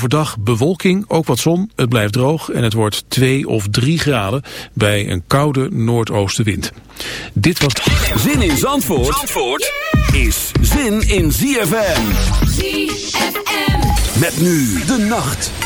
Overdag bewolking, ook wat zon, het blijft droog en het wordt 2 of 3 graden bij een koude noordoostenwind. Dit was... Zin in Zandvoort, Zandvoort is zin in ZFM. ZFM. Met nu de nacht.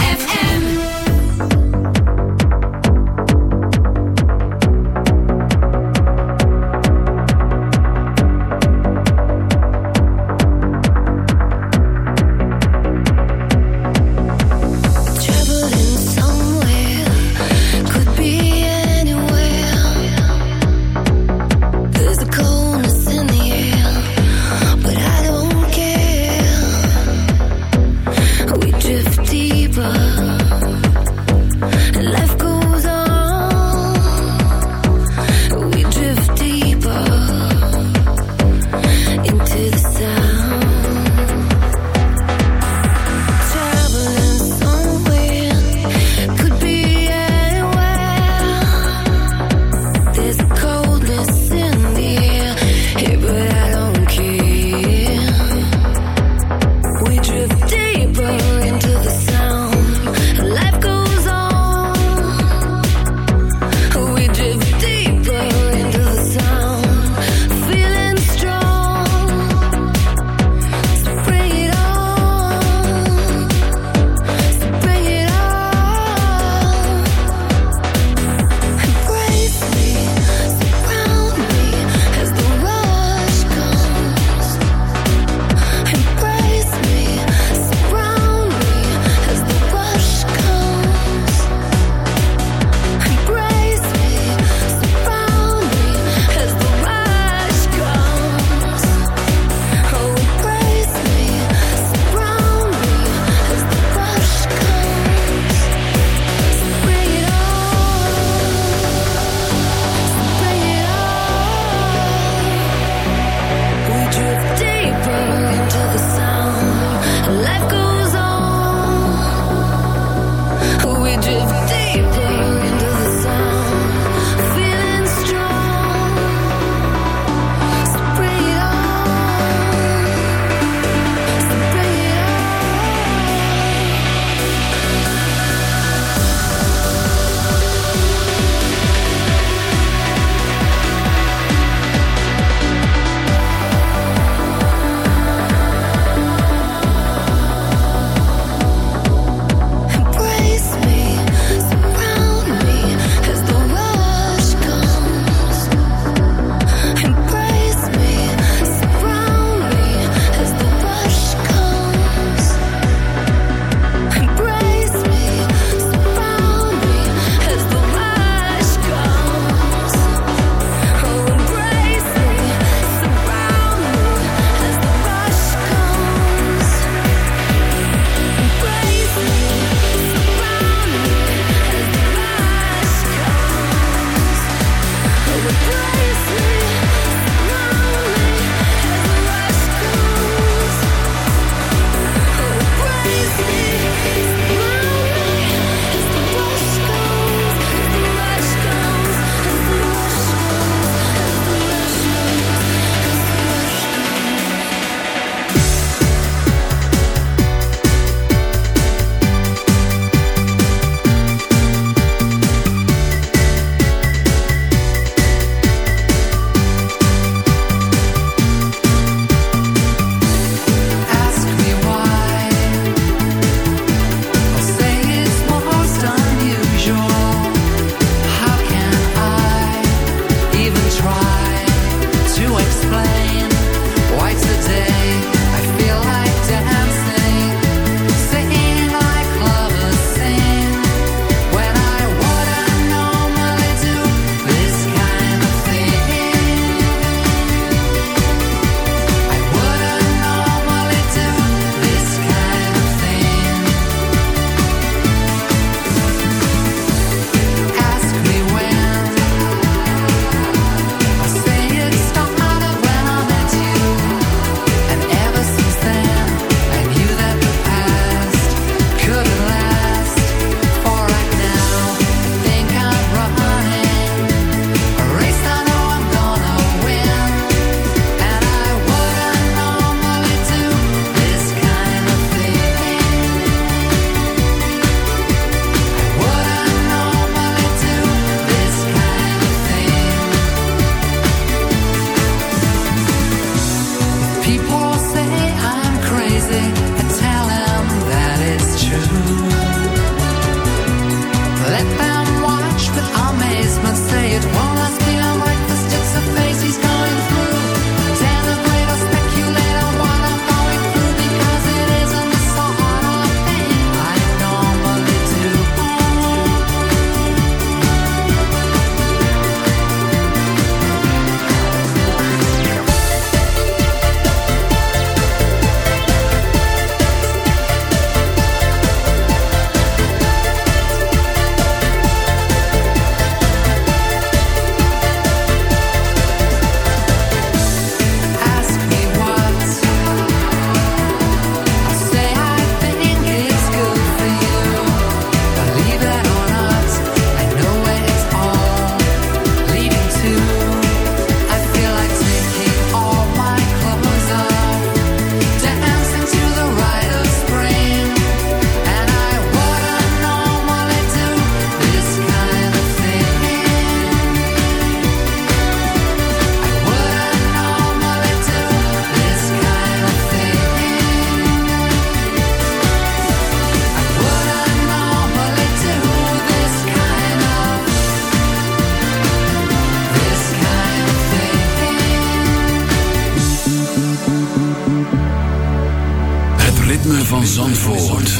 van Zandvoort.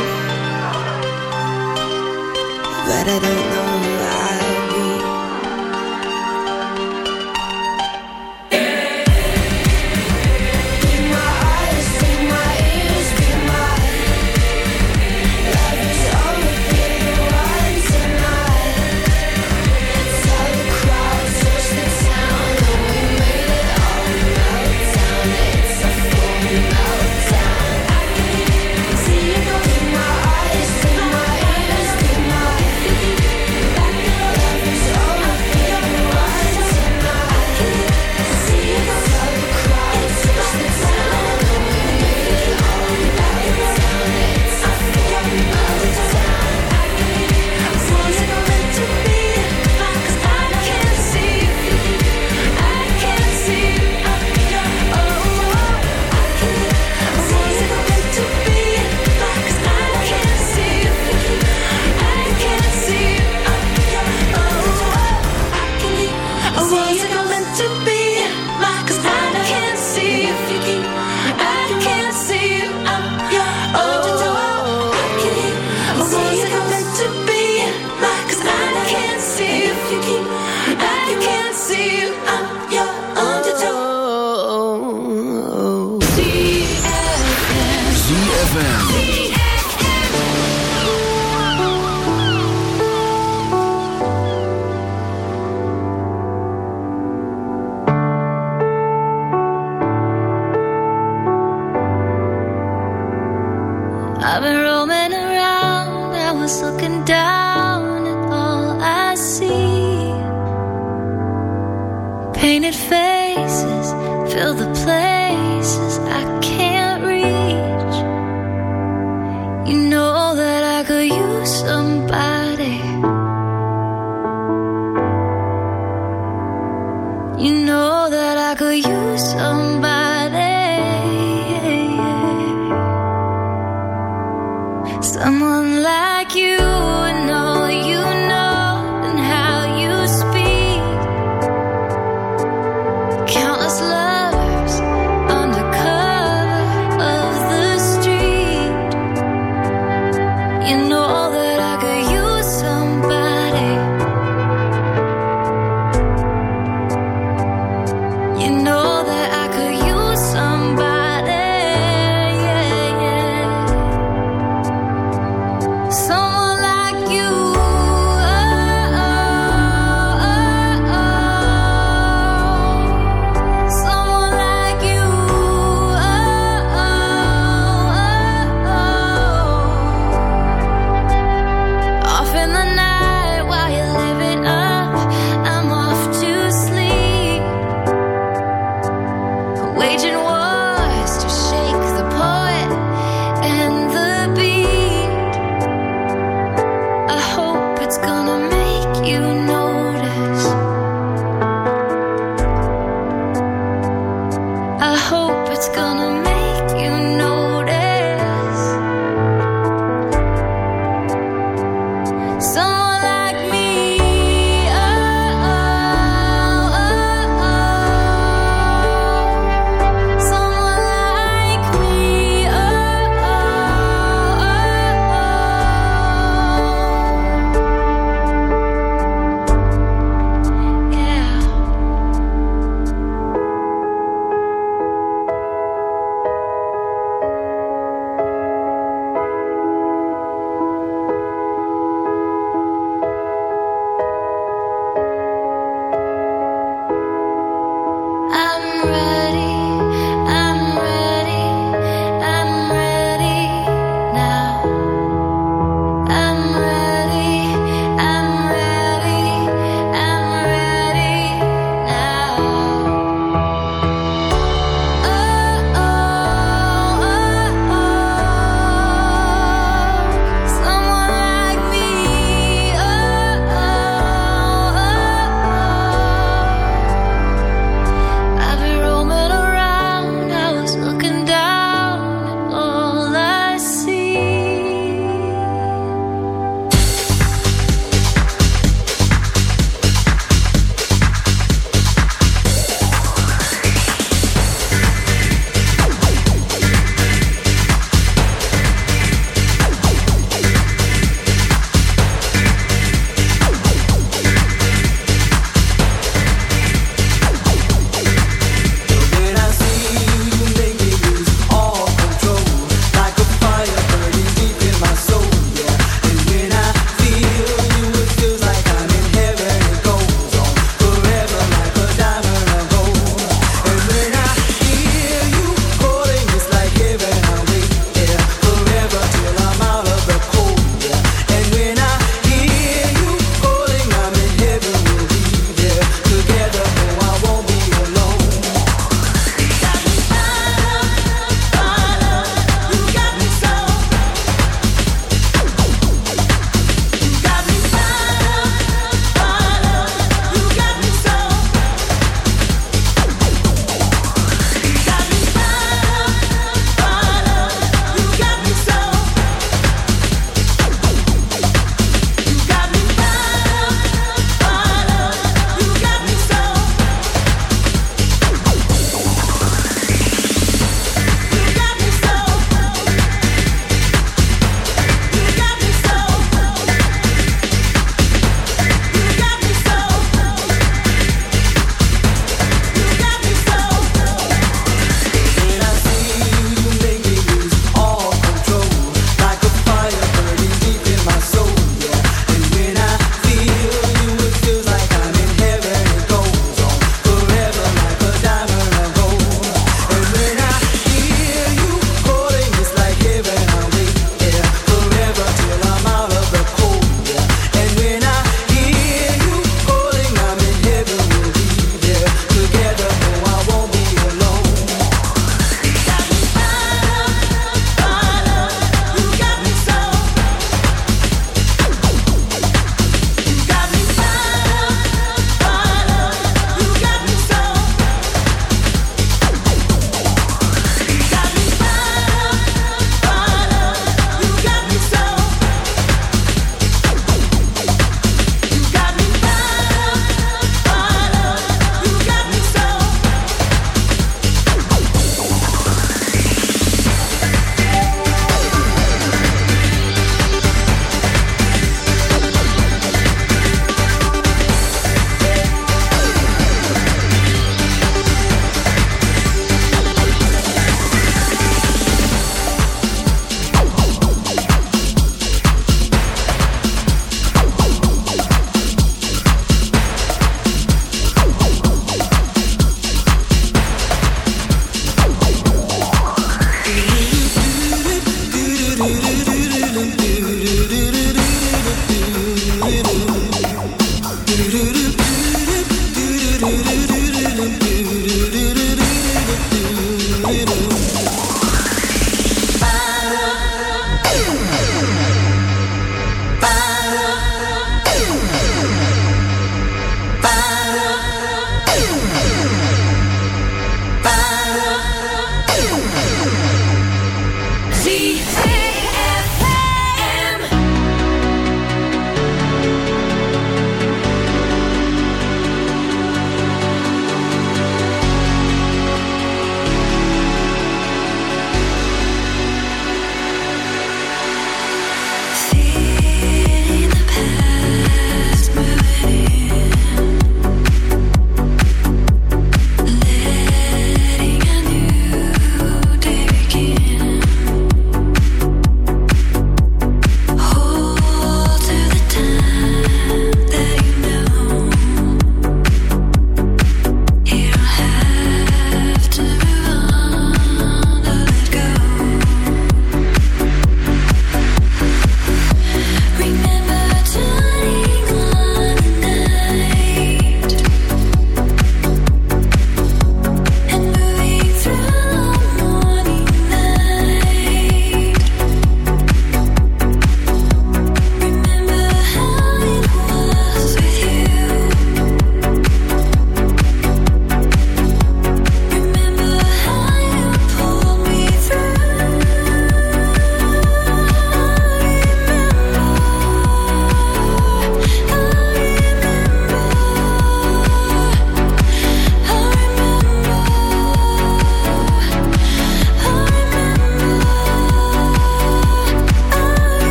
But I don't know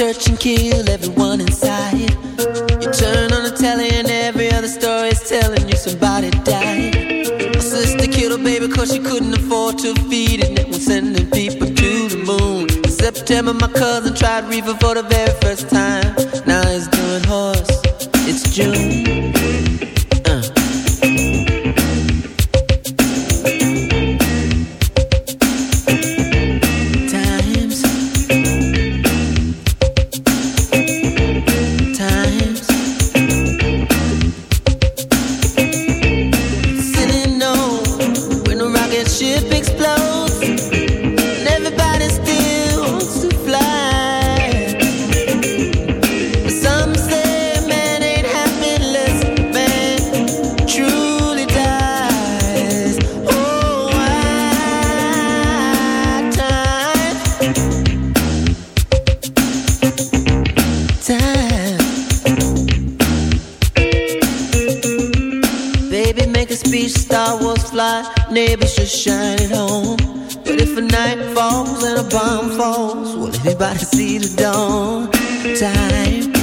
Church and kill everyone inside. You turn on the telly and every other story is telling you somebody died. My sister killed her baby cause she couldn't afford to feed it. And was sending people to the moon. In September, my cousin tried reefer for the very first time. And a bomb falls, will anybody see the dawn? Time. Time.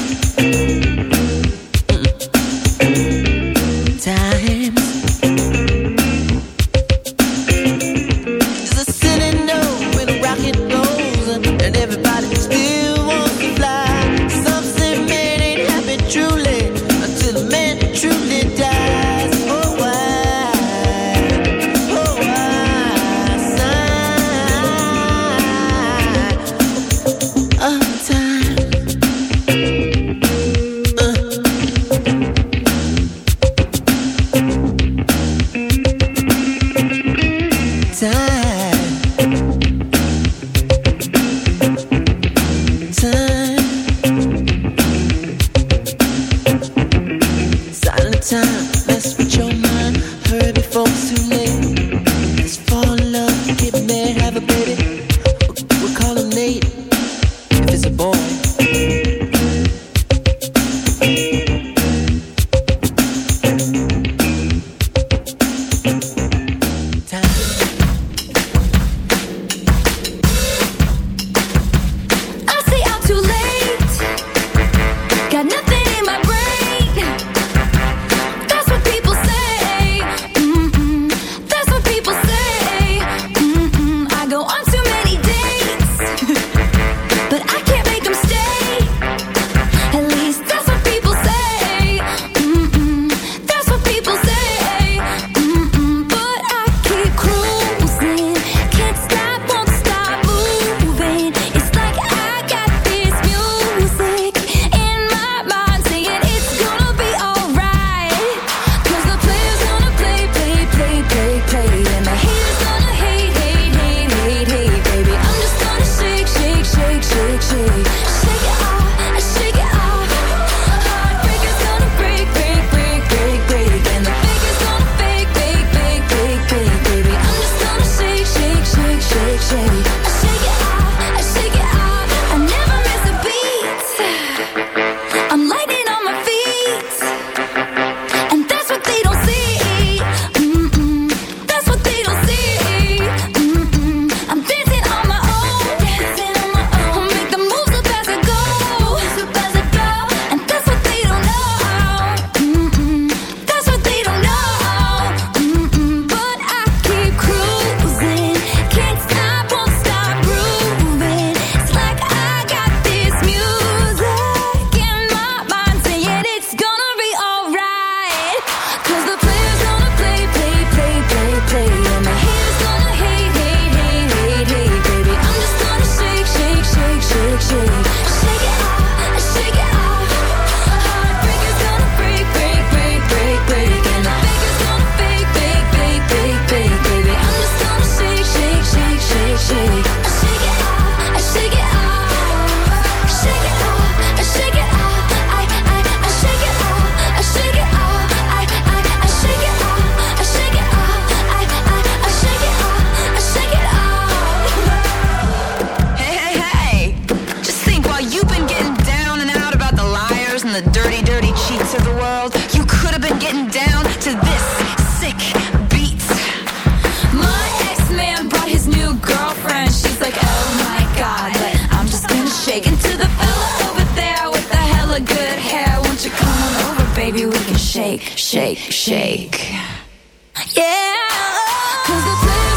Gonna into the fella over there with the hella good hair. Won't you come on over, baby? We can shake, shake, shake. Yeah. 'Cause the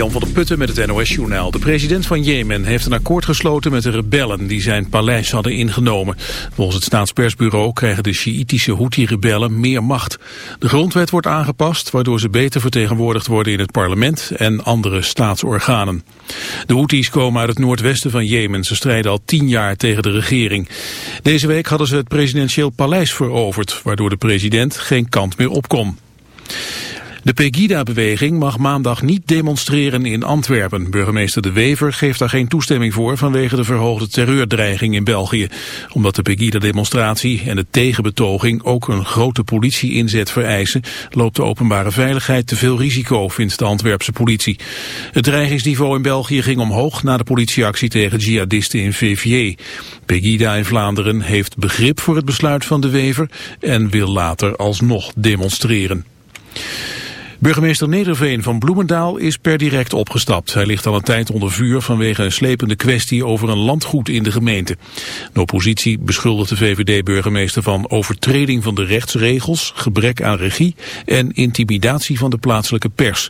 Jan van der Putten met het NOS-journaal. De president van Jemen heeft een akkoord gesloten met de rebellen die zijn paleis hadden ingenomen. Volgens het staatspersbureau krijgen de Sjiïtische Houthi-rebellen meer macht. De grondwet wordt aangepast, waardoor ze beter vertegenwoordigd worden in het parlement en andere staatsorganen. De Houthis komen uit het noordwesten van Jemen. Ze strijden al tien jaar tegen de regering. Deze week hadden ze het presidentieel paleis veroverd, waardoor de president geen kant meer op kon. De Pegida-beweging mag maandag niet demonstreren in Antwerpen. Burgemeester De Wever geeft daar geen toestemming voor vanwege de verhoogde terreurdreiging in België. Omdat de Pegida-demonstratie en de tegenbetoging ook een grote politie-inzet vereisen, loopt de openbare veiligheid te veel risico, vindt de Antwerpse politie. Het dreigingsniveau in België ging omhoog na de politieactie tegen jihadisten in Verviers. Pegida in Vlaanderen heeft begrip voor het besluit van De Wever en wil later alsnog demonstreren. Burgemeester Nederveen van Bloemendaal is per direct opgestapt. Hij ligt al een tijd onder vuur vanwege een slepende kwestie over een landgoed in de gemeente. De oppositie beschuldigt de VVD-burgemeester van overtreding van de rechtsregels, gebrek aan regie en intimidatie van de plaatselijke pers.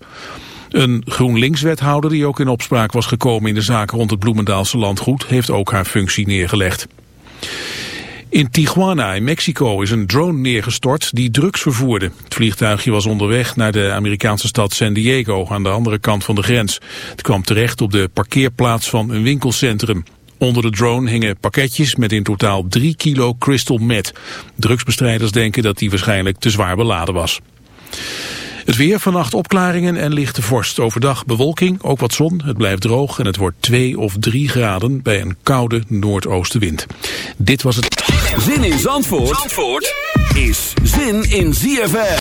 Een GroenLinks-wethouder die ook in opspraak was gekomen in de zaak rond het Bloemendaalse landgoed heeft ook haar functie neergelegd. In Tijuana in Mexico is een drone neergestort die drugs vervoerde. Het vliegtuigje was onderweg naar de Amerikaanse stad San Diego aan de andere kant van de grens. Het kwam terecht op de parkeerplaats van een winkelcentrum. Onder de drone hingen pakketjes met in totaal 3 kilo crystal meth. Drugsbestrijders denken dat die waarschijnlijk te zwaar beladen was. Het weer, vannacht opklaringen en lichte vorst. Overdag bewolking, ook wat zon. Het blijft droog en het wordt 2 of 3 graden bij een koude noordoostenwind. Dit was het... Zin in Zandvoort, Zandvoort is zin in ZFM.